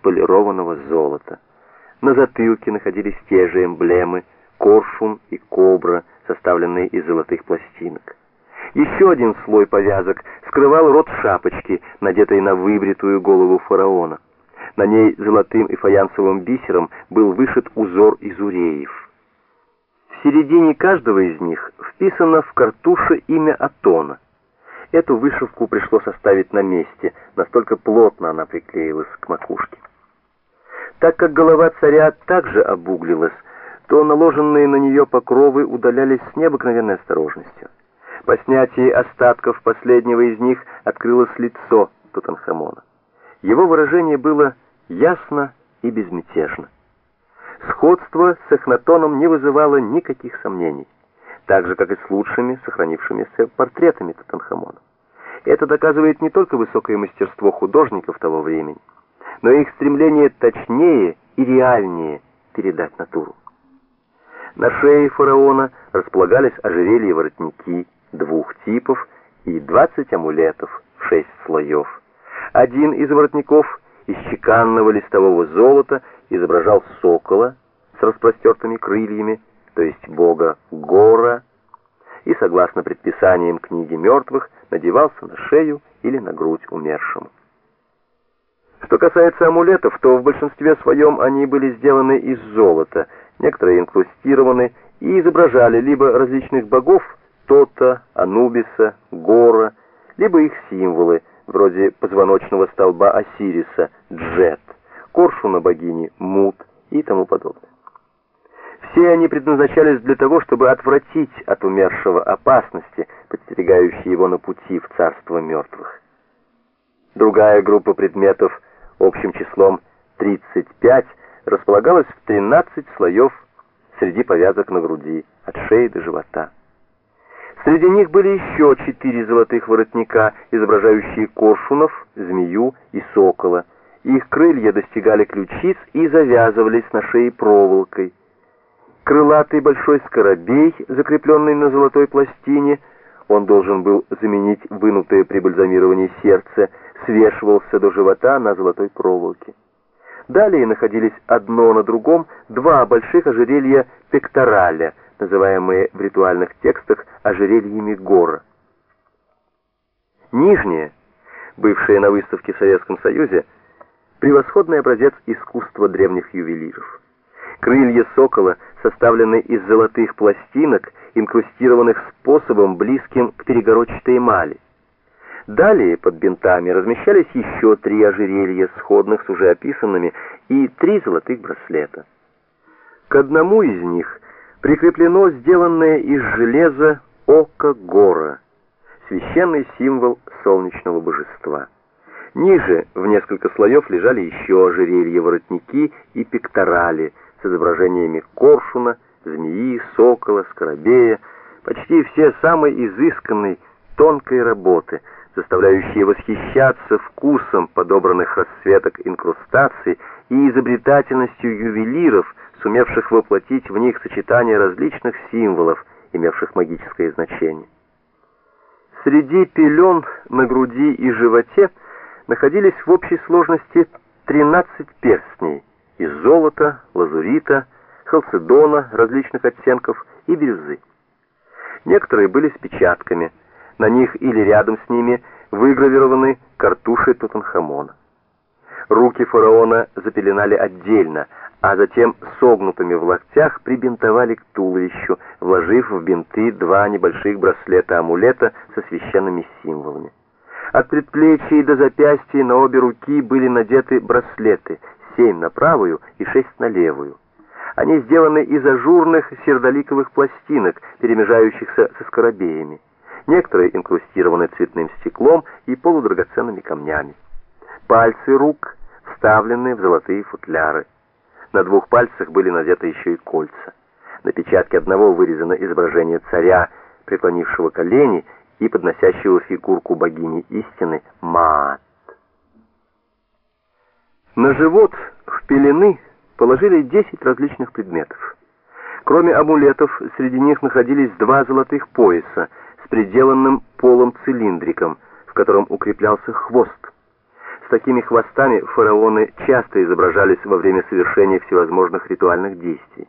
полированного золота. На затылке находились те же эмблемы коршун и кобра, составленные из золотых пластинок. Еще один слой повязок скрывал рот шапочки, надетой на выбритую голову фараона. На ней золотым и фаянсовым бисером был вышит узор из уреев. В середине каждого из них вписано в картуше имя Атона. Эту вышивку пришлось оставить на месте, настолько плотно она приклеилась к макушке. Так как голова царя также обуглилась, то наложенные на нее покровы удалялись с необыкновенной осторожностью. По снятии остатков последнего из них открылось лицо Тутанхамона. Его выражение было ясно и безмятежно. Сходство с Эхнатоном не вызывало никаких сомнений, так же, как и с лучшими сохранившимися портретами Тутанхамона. Это доказывает не только высокое мастерство художников того времени, но и их стремление точнее и реальнее передать натуру. На шее фараона располагались ожерелья воротники двух типов и 20 амулетов в шесть слоев. Один из воротников из чеканного листового золота изображал сокола с распростертыми крыльями, то есть бога Гора, и, согласно предписаниям книги мертвых, надевался на шею или на грудь умершему. Что касается амулетов, то в большинстве своем они были сделаны из золота, некоторые инкрустированы и изображали либо различных богов, Тота, Анубиса, Гора, либо их символы, вроде позвоночного столба Осириса, Джет, коршуна богини Мут и тому подобное. Все они предназначались для того, чтобы отвратить от умершего опасности, подстерегающие его на пути в царство мертвых. Другая группа предметов общим числом 35 располагалась в 13 слоев среди повязок на груди, от шеи до живота. Среди них были еще четыре золотых воротника, изображающие коршунов, змею и сокола. Их крылья достигали ключиц и завязывались на шее проволокой. Крылатый большой скоробей, закрепленный на золотой пластине, он должен был заменить вынутое при бальзамировании сердце, свешивался до живота на золотой проволоке. Далее находились одно на другом два больших ожерелья пектораля, называемые в ритуальных текстах ожерельями гора. Нижнее, бывшее на выставке в Советском Союзе, превосходный образец искусства древних ювелиров. Крылья сокола составлены из золотых пластинок, инкрустированных способом, близким к перегородчатой эмали. Далее под бинтами размещались еще три ожерелья, сходных с уже описанными, и три золотых браслета. К одному из них прикреплено сделанное из железа око гора, священный символ солнечного божества. Ниже в несколько слоев лежали еще ожерелья-воротники и пекторали с изображениями коршуна, змеи, сокола, скоробея, почти все самой изысканной, тонкой работы, заставляющие восхищаться вкусом подобранных расцветок инкрустаций и изобретательностью ювелиров, сумевших воплотить в них сочетание различных символов, имевших магическое значение. Среди пелен на груди и животе находились в общей сложности 13 перстней из золота, лазурита, халцедона различных оттенков и бирюзы. Некоторые были с печатками, на них или рядом с ними выгравированы картуши Тутанхамона. Руки фараона запеленали отдельно, а затем согнутыми в локтях прибинтовали к туловищу, вложив в бинты два небольших браслета-амулета со священными символами. От предплечья до запястья на обе руки были надеты браслеты, семь на правую и шесть на левую. Они сделаны из ажурных сердоликовых пластинок, перемежающихся со скоробеями. Некоторые инкрустированы цветным стеклом и полудрагоценными камнями. Пальцы рук вставлены в золотые футляры. На двух пальцах были надеты еще и кольца. На печатке одного вырезано изображение царя, преклонившего колени и подносящего фигурку богини истины Маат. На живот в пелены положили 10 различных предметов. Кроме амулетов, среди них находились два золотых пояса приделанным полым цилиндриком, в котором укреплялся хвост. такими хвостами фараоны часто изображались во время совершения всевозможных ритуальных действий.